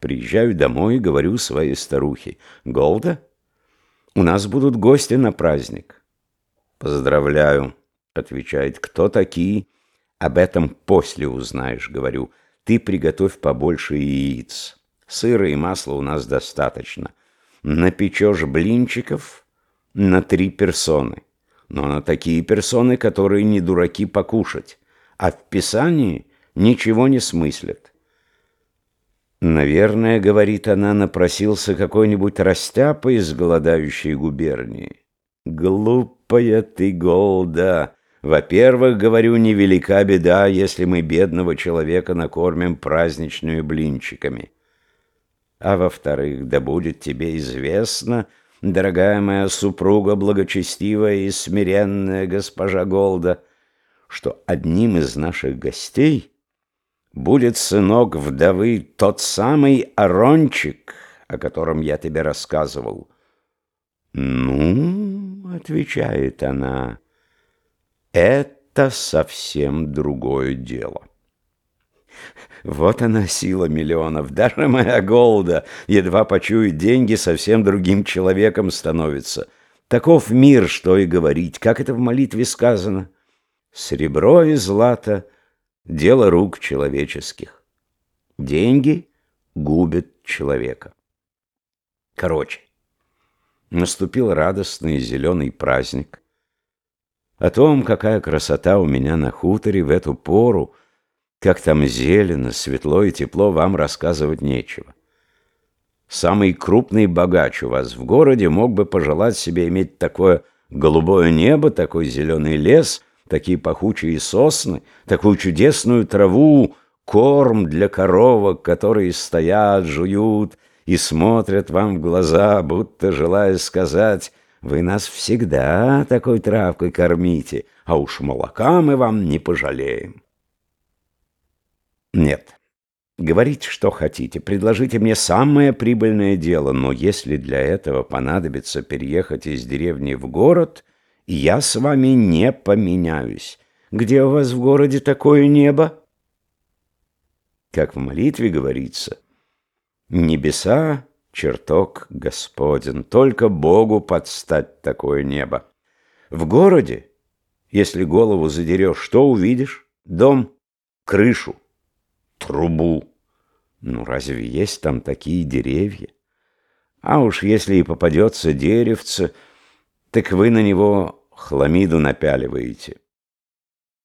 Приезжаю домой и говорю своей старухе, «Голда, у нас будут гости на праздник». «Поздравляю», — отвечает, «кто такие?» «Об этом после узнаешь», — говорю. «Ты приготовь побольше яиц. Сыра и масла у нас достаточно. Напечешь блинчиков на три персоны. Но на такие персоны, которые не дураки покушать, а в Писании ничего не смыслят». «Наверное, — говорит она, — напросился какой-нибудь растяпа из голодающей губернии. Глупая ты, Голда!» Во-первых, говорю, невелика беда, если мы бедного человека накормим праздничными блинчиками. А во-вторых, да будет тебе известно, дорогая моя супруга, благочестивая и смиренная госпожа Голда, что одним из наших гостей будет сынок вдовы, тот самый Арончик, о котором я тебе рассказывал. «Ну, — отвечает она, — это совсем другое дело. Вот она сила миллионов. Даже моя Голда, едва почует деньги, совсем другим человеком становится. Таков мир, что и говорить. Как это в молитве сказано? Серебро и злато — дело рук человеческих. Деньги губят человека. Короче, наступил радостный зеленый праздник — о том, какая красота у меня на хуторе в эту пору, как там зелено, светло и тепло, вам рассказывать нечего. Самый крупный богач у вас в городе мог бы пожелать себе иметь такое голубое небо, такой зеленый лес, такие пахучие сосны, такую чудесную траву, корм для коровок, которые стоят, жуют и смотрят вам в глаза, будто желая сказать вы нас всегда такой травкой кормите, а уж молока мы вам не пожалеем. Нет. Говорите, что хотите, предложите мне самое прибыльное дело, но если для этого понадобится переехать из деревни в город, я с вами не поменяюсь. Где у вас в городе такое небо? Как в молитве говорится, небеса чертог Господен, только Богу подстать такое небо. В городе, если голову задерешь, что увидишь? Дом, крышу, трубу. Ну, разве есть там такие деревья? А уж если и попадется деревце, так вы на него хламиду напяливаете.